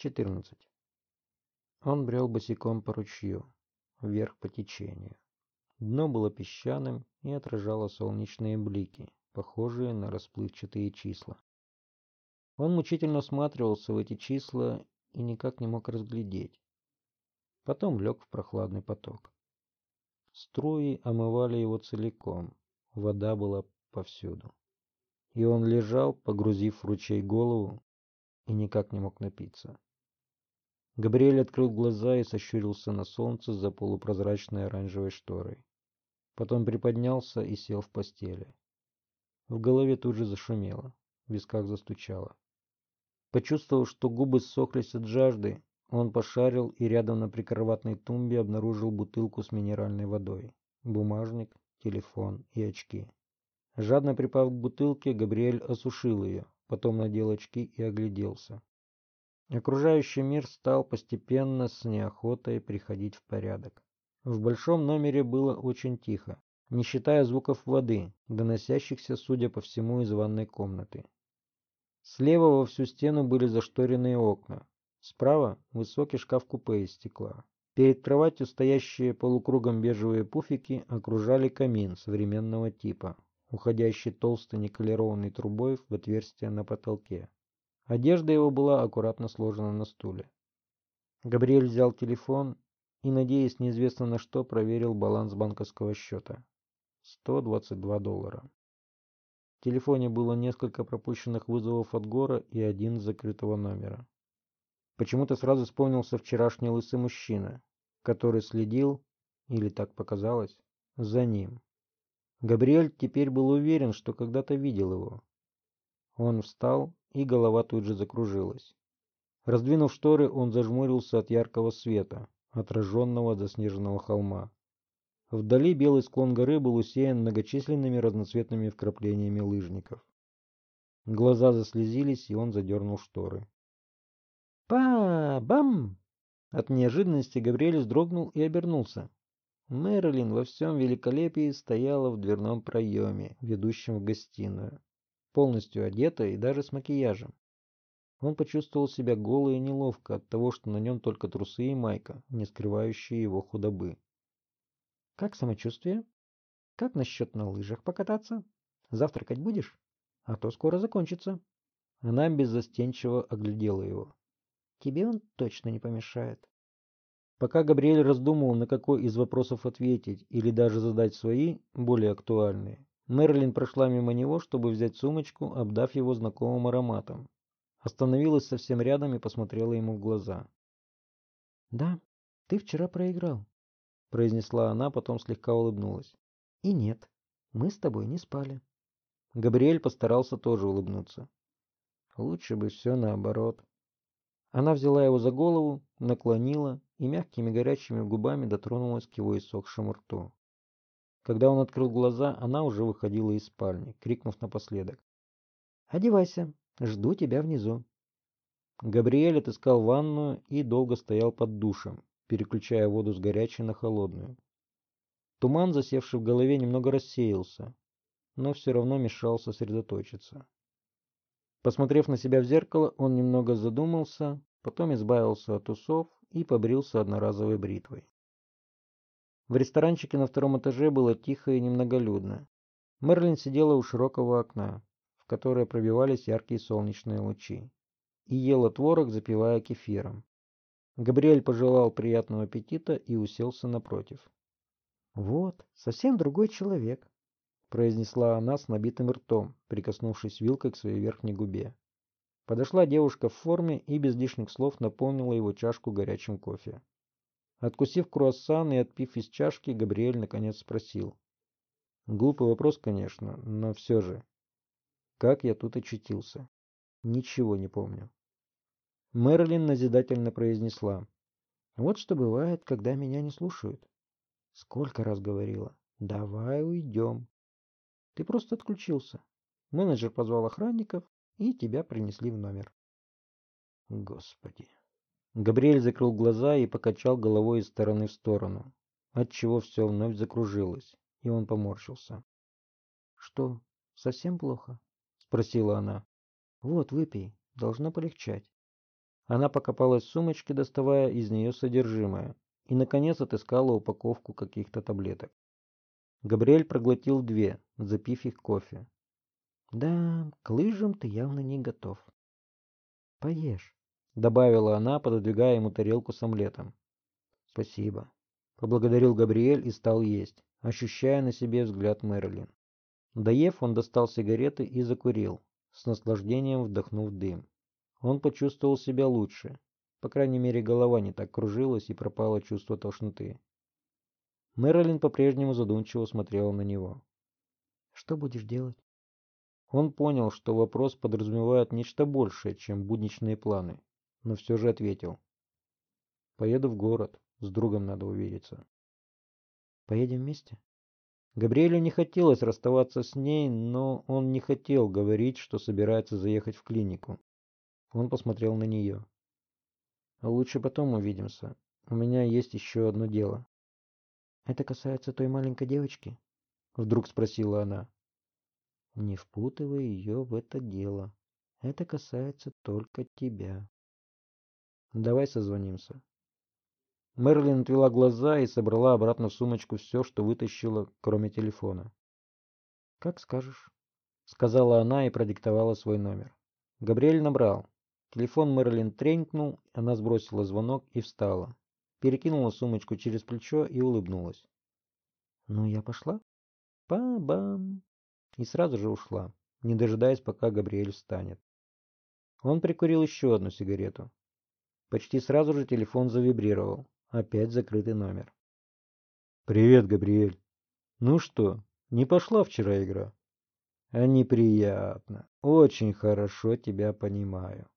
14. Он брел босиком по ручью, вверх по течению. Дно было песчаным и отражало солнечные блики, похожие на расплывчатые числа. Он мучительно всматривался в эти числа и никак не мог разглядеть. Потом лег в прохладный поток. Струи омывали его целиком, вода была повсюду. И он лежал, погрузив в ручей голову, и никак не мог напиться. Габриэль открыл глаза и сощурился на солнце за полупрозрачной оранжевой шторой. Потом приподнялся и сел в постели. В голове тут же зашумело, в висках застучало. Почувствовав, что губы ссохлись от жажды, он пошарил и рядом на прикроватной тумбе обнаружил бутылку с минеральной водой, бумажник, телефон и очки. Жадно припав к бутылке, Габриэль осушил ее, потом надел очки и огляделся. Окружающий мир стал постепенно с неохотой приходить в порядок. В большом номере было очень тихо, не считая звуков воды, доносящихся, судя по всему, из ванной комнаты. Слева во всю стену были зашторенные окна. Справа высокий шкаф-купе из стекла. Перед кроватью стоящие полукругом бежевые пуфики окружали камин современного типа, уходящий толстой никелированной трубой в отверстие на потолке. Одежда его была аккуратно сложена на стуле. Габриэль взял телефон и, надеясь неизвестно на что, проверил баланс банковского счета. 122 доллара. В телефоне было несколько пропущенных вызовов от Гора и один с закрытого номера. Почему-то сразу вспомнился вчерашний лысый мужчина, который следил, или так показалось, за ним. Габриэль теперь был уверен, что когда-то видел его. Он встал и голова тут же закружилась. Раздвинув шторы, он зажмурился от яркого света, отраженного от заснеженного холма. Вдали белый склон горы был усеян многочисленными разноцветными вкраплениями лыжников. Глаза заслезились, и он задернул шторы. «Па-бам!» От неожиданности Габриэль вздрогнул и обернулся. Мэрилин во всем великолепии стояла в дверном проеме, ведущем в гостиную полностью одетая и даже с макияжем. Он почувствовал себя голой и неловко от того, что на нем только трусы и майка, не скрывающие его худобы. «Как самочувствие? Как насчет на лыжах покататься? Завтракать будешь? А то скоро закончится». Она беззастенчиво оглядела его. «Тебе он точно не помешает». Пока Габриэль раздумывал, на какой из вопросов ответить или даже задать свои, более актуальные, Мерлин прошла мимо него, чтобы взять сумочку, обдав его знакомым ароматом. Остановилась совсем рядом и посмотрела ему в глаза. «Да, ты вчера проиграл», — произнесла она, потом слегка улыбнулась. «И нет, мы с тобой не спали». Габриэль постарался тоже улыбнуться. Лучше бы все наоборот. Она взяла его за голову, наклонила и мягкими горячими губами дотронулась к его иссохшему рту. Когда он открыл глаза, она уже выходила из спальни, крикнув напоследок. «Одевайся, жду тебя внизу». Габриэль отыскал ванную и долго стоял под душем, переключая воду с горячей на холодную. Туман, засевший в голове, немного рассеялся, но все равно мешал сосредоточиться. Посмотрев на себя в зеркало, он немного задумался, потом избавился от усов и побрился одноразовой бритвой. В ресторанчике на втором этаже было тихо и немноголюдно. Мерлин сидела у широкого окна, в которое пробивались яркие солнечные лучи, и ела творог, запивая кефиром. Габриэль пожелал приятного аппетита и уселся напротив. «Вот, совсем другой человек», — произнесла она с набитым ртом, прикоснувшись вилкой к своей верхней губе. Подошла девушка в форме и без лишних слов наполнила его чашку горячим кофе. Откусив круассан и отпив из чашки, Габриэль наконец спросил. Глупый вопрос, конечно, но все же. Как я тут очутился? Ничего не помню. Мерлин назидательно произнесла. Вот что бывает, когда меня не слушают. Сколько раз говорила. Давай уйдем. Ты просто отключился. Менеджер позвал охранников, и тебя принесли в номер. Господи. Габриэль закрыл глаза и покачал головой из стороны в сторону, отчего все вновь закружилось, и он поморщился. «Что, совсем плохо?» — спросила она. «Вот, выпей, должно полегчать». Она покопалась в сумочке, доставая из нее содержимое, и, наконец, отыскала упаковку каких-то таблеток. Габриэль проглотил две, запив их кофе. «Да, к лыжам ты явно не готов». «Поешь», — добавила она, пододвигая ему тарелку с омлетом. «Спасибо», — поблагодарил Габриэль и стал есть, ощущая на себе взгляд Мэрилин. Доев, он достал сигареты и закурил, с наслаждением вдохнув дым. Он почувствовал себя лучше. По крайней мере, голова не так кружилась и пропало чувство тошноты. Мэрилин по-прежнему задумчиво смотрела на него. «Что будешь делать?» Он понял, что вопрос подразумевает нечто большее, чем будничные планы, но все же ответил. «Поеду в город. С другом надо увидеться». «Поедем вместе?» Габриэлю не хотелось расставаться с ней, но он не хотел говорить, что собирается заехать в клинику. Он посмотрел на нее. «Лучше потом увидимся. У меня есть еще одно дело». «Это касается той маленькой девочки?» Вдруг спросила она. «Не впутывай ее в это дело. Это касается только тебя». «Давай созвонимся». Мерлин отвела глаза и собрала обратно в сумочку все, что вытащила, кроме телефона. «Как скажешь», — сказала она и продиктовала свой номер. Габриэль набрал. Телефон Мерлин тренькнул, она сбросила звонок и встала. Перекинула сумочку через плечо и улыбнулась. «Ну, я пошла?» «Па-бам!» И сразу же ушла, не дожидаясь, пока Габриэль встанет. Он прикурил еще одну сигарету. Почти сразу же телефон завибрировал. Опять закрытый номер. «Привет, Габриэль. Ну что, не пошла вчера игра?» «А неприятно. Очень хорошо тебя понимаю».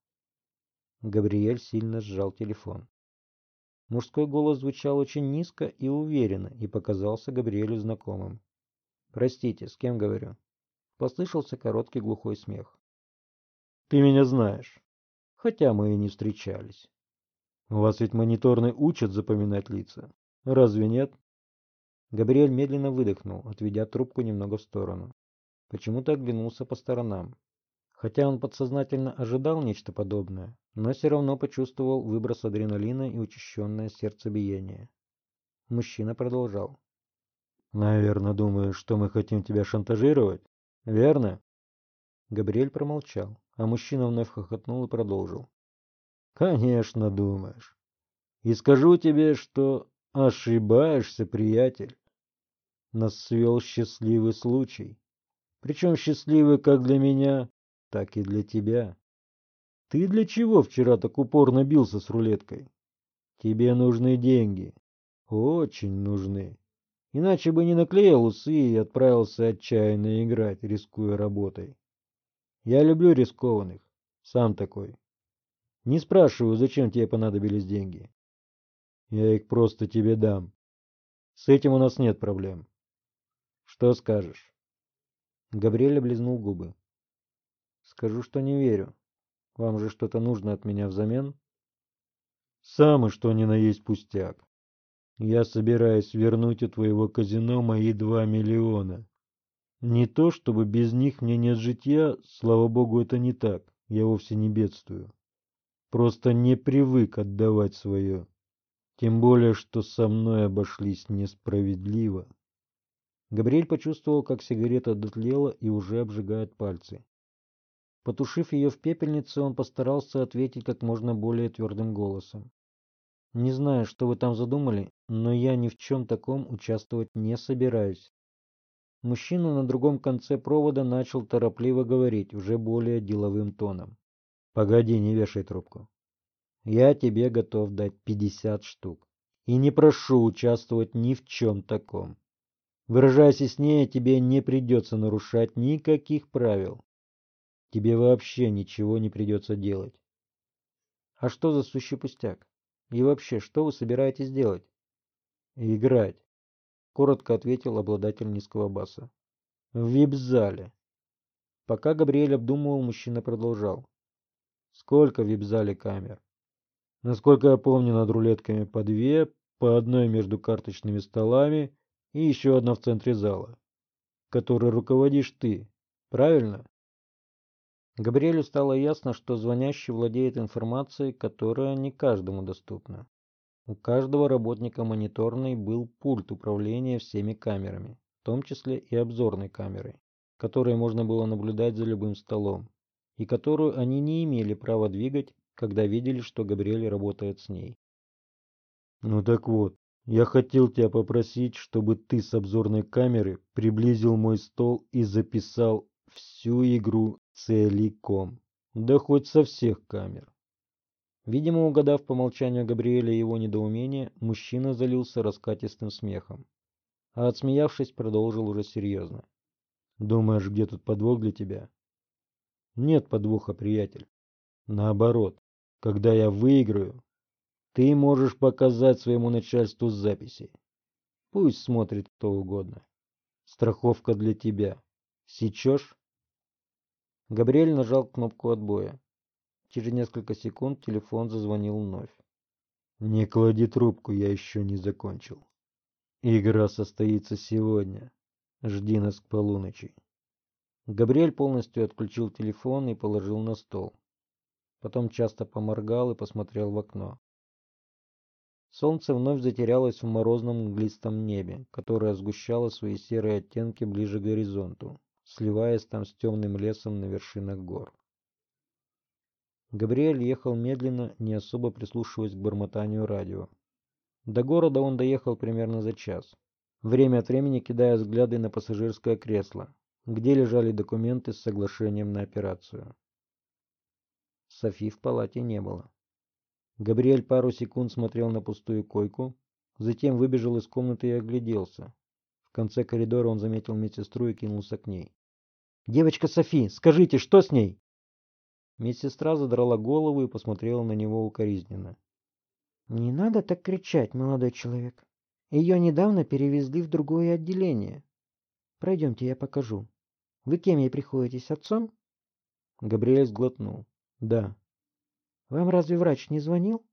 Габриэль сильно сжал телефон. Мужской голос звучал очень низко и уверенно и показался Габриэлю знакомым. «Простите, с кем говорю?» Послышался короткий глухой смех. «Ты меня знаешь, хотя мы и не встречались. Вас ведь мониторный учат запоминать лица. Разве нет?» Габриэль медленно выдохнул, отведя трубку немного в сторону. Почему-то оглянулся по сторонам. Хотя он подсознательно ожидал нечто подобное, но все равно почувствовал выброс адреналина и учащенное сердцебиение. Мужчина продолжал. «Наверное, думаешь, что мы хотим тебя шантажировать? Верно?» Габриэль промолчал, а мужчина вновь хохотнул и продолжил. «Конечно, думаешь. И скажу тебе, что ошибаешься, приятель. Нас свел счастливый случай. Причем счастливый как для меня, так и для тебя. Ты для чего вчера так упорно бился с рулеткой? Тебе нужны деньги. Очень нужны. Иначе бы не наклеил усы и отправился отчаянно играть, рискуя работой. Я люблю рискованных. Сам такой. Не спрашиваю, зачем тебе понадобились деньги. Я их просто тебе дам. С этим у нас нет проблем. Что скажешь? Габриэль облизнул губы. Скажу, что не верю. Вам же что-то нужно от меня взамен? Самый что ни на есть пустяк. Я собираюсь вернуть у твоего казино мои два миллиона. Не то, чтобы без них мне нет житья, слава богу, это не так. Я вовсе не бедствую. Просто не привык отдавать свое. Тем более, что со мной обошлись несправедливо. Габриэль почувствовал, как сигарета дотлела и уже обжигает пальцы. Потушив ее в пепельнице, он постарался ответить как можно более твердым голосом. «Не знаю, что вы там задумали, но я ни в чем таком участвовать не собираюсь». Мужчина на другом конце провода начал торопливо говорить, уже более деловым тоном. «Погоди, не вешай трубку. Я тебе готов дать пятьдесят штук. И не прошу участвовать ни в чем таком. Выражаясь яснее, тебе не придется нарушать никаких правил. Тебе вообще ничего не придется делать. А что за сущий пустяк? И вообще, что вы собираетесь делать? Играть, коротко ответил обладатель низкого баса. В вип-зале. Пока Габриэль обдумывал, мужчина продолжал. Сколько в вип-зале камер? Насколько я помню, над рулетками по две, по одной между карточными столами и еще одна в центре зала, которой руководишь ты. Правильно? Габриэлю стало ясно, что звонящий владеет информацией, которая не каждому доступна. У каждого работника мониторной был пульт управления всеми камерами, в том числе и обзорной камерой, которой можно было наблюдать за любым столом, и которую они не имели права двигать, когда видели, что Габриэль работает с ней. «Ну так вот, я хотел тебя попросить, чтобы ты с обзорной камеры приблизил мой стол и записал всю игру целиком, да хоть со всех камер. Видимо, угадав по молчанию Габриэля его недоумение, мужчина залился раскатистым смехом. А отсмеявшись, продолжил уже серьезно. «Думаешь, где тут подвох для тебя?» «Нет подвоха, приятель. Наоборот, когда я выиграю, ты можешь показать своему начальству записи. Пусть смотрит кто угодно. Страховка для тебя. Сечешь?» Габриэль нажал кнопку отбоя. Через несколько секунд телефон зазвонил вновь. «Не клади трубку, я еще не закончил. Игра состоится сегодня. Жди нас к полуночи». Габриэль полностью отключил телефон и положил на стол. Потом часто поморгал и посмотрел в окно. Солнце вновь затерялось в морозном мглистом небе, которое сгущало свои серые оттенки ближе к горизонту, сливаясь там с темным лесом на вершинах гор. Габриэль ехал медленно, не особо прислушиваясь к бормотанию радио. До города он доехал примерно за час, время от времени кидая взгляды на пассажирское кресло, где лежали документы с соглашением на операцию. Софи в палате не было. Габриэль пару секунд смотрел на пустую койку, затем выбежал из комнаты и огляделся. В конце коридора он заметил медсестру и кинулся к ней. «Девочка Софи, скажите, что с ней?» Медсестра задрала голову и посмотрела на него укоризненно. «Не надо так кричать, молодой человек. Ее недавно перевезли в другое отделение. Пройдемте, я покажу. Вы кем ей приходитесь, отцом?» Габриэль сглотнул. «Да». «Вам разве врач не звонил?»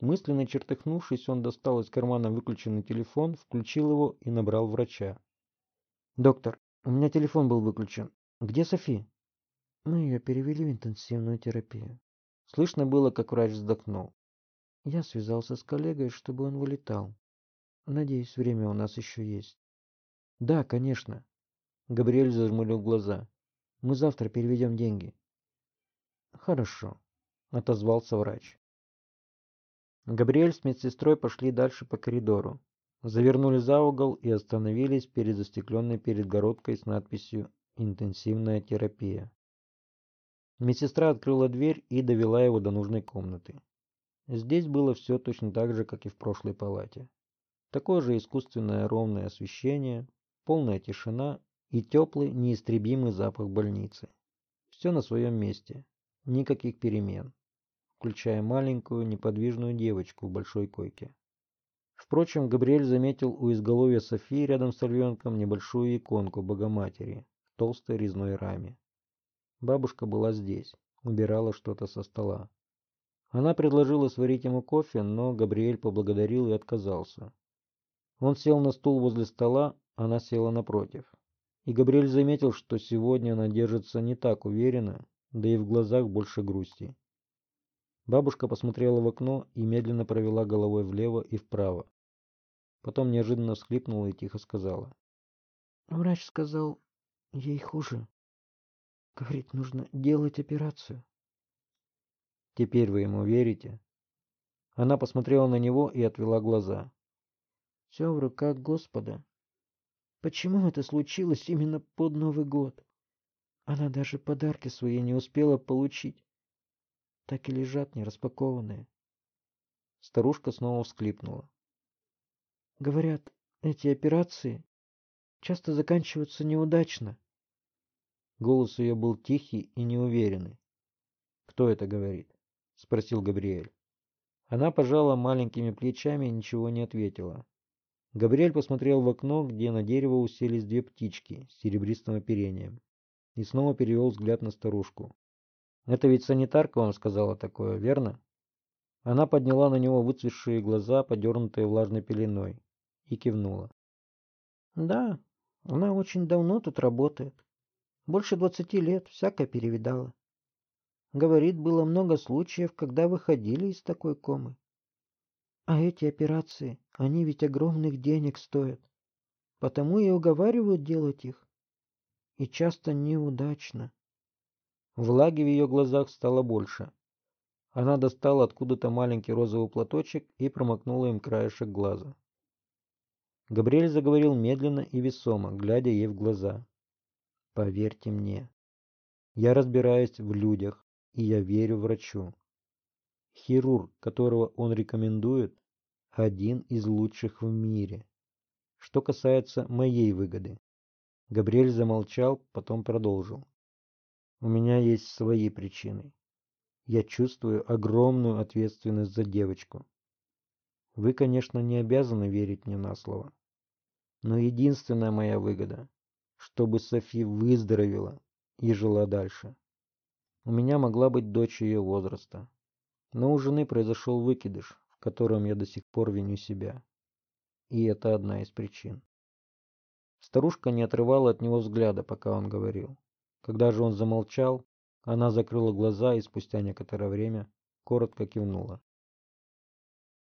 Мысленно чертыхнувшись, он достал из кармана выключенный телефон, включил его и набрал врача. «Доктор, у меня телефон был выключен. Где Софи?» Мы ее перевели в интенсивную терапию. Слышно было, как врач вздохнул. Я связался с коллегой, чтобы он вылетал. Надеюсь, время у нас еще есть. Да, конечно. Габриэль зажмурил глаза. Мы завтра переведем деньги. Хорошо, отозвался врач. Габриэль с медсестрой пошли дальше по коридору. Завернули за угол и остановились перед застекленной перегородкой с надписью «Интенсивная терапия». Медсестра открыла дверь и довела его до нужной комнаты. Здесь было все точно так же, как и в прошлой палате. Такое же искусственное ровное освещение, полная тишина и теплый, неистребимый запах больницы. Все на своем месте, никаких перемен, включая маленькую неподвижную девочку в большой койке. Впрочем, Габриэль заметил у изголовья Софии рядом с львенком небольшую иконку Богоматери в толстой резной раме. Бабушка была здесь, убирала что-то со стола. Она предложила сварить ему кофе, но Габриэль поблагодарил и отказался. Он сел на стул возле стола, она села напротив. И Габриэль заметил, что сегодня она держится не так уверенно, да и в глазах больше грусти. Бабушка посмотрела в окно и медленно провела головой влево и вправо. Потом неожиданно всхлипнула и тихо сказала. Врач сказал, ей хуже. Говорит, нужно делать операцию. Теперь вы ему верите? Она посмотрела на него и отвела глаза. Все в руках Господа. Почему это случилось именно под Новый год? Она даже подарки свои не успела получить. Так и лежат нераспакованные. Старушка снова всклипнула. Говорят, эти операции часто заканчиваются неудачно. Голос ее был тихий и неуверенный. «Кто это говорит?» — спросил Габриэль. Она пожала маленькими плечами и ничего не ответила. Габриэль посмотрел в окно, где на дерево уселись две птички с серебристым оперением, и снова перевел взгляд на старушку. «Это ведь санитарка вам сказала такое, верно?» Она подняла на него выцветшие глаза, подернутые влажной пеленой, и кивнула. «Да, она очень давно тут работает. Больше двадцати лет, всякое перевидала. Говорит, было много случаев, когда выходили из такой комы. А эти операции, они ведь огромных денег стоят. Потому и уговаривают делать их. И часто неудачно. Влаги в ее глазах стало больше. Она достала откуда-то маленький розовый платочек и промокнула им краешек глаза. Габриэль заговорил медленно и весомо, глядя ей в глаза. «Поверьте мне, я разбираюсь в людях, и я верю врачу. Хирург, которого он рекомендует, один из лучших в мире. Что касается моей выгоды. Габриэль замолчал, потом продолжил. У меня есть свои причины. Я чувствую огромную ответственность за девочку. Вы, конечно, не обязаны верить мне на слово. Но единственная моя выгода, чтобы Софи выздоровела и жила дальше. У меня могла быть дочь ее возраста. Но у жены произошел выкидыш, в котором я до сих пор виню себя. И это одна из причин. Старушка не отрывала от него взгляда, пока он говорил. Когда же он замолчал, она закрыла глаза и спустя некоторое время коротко кивнула.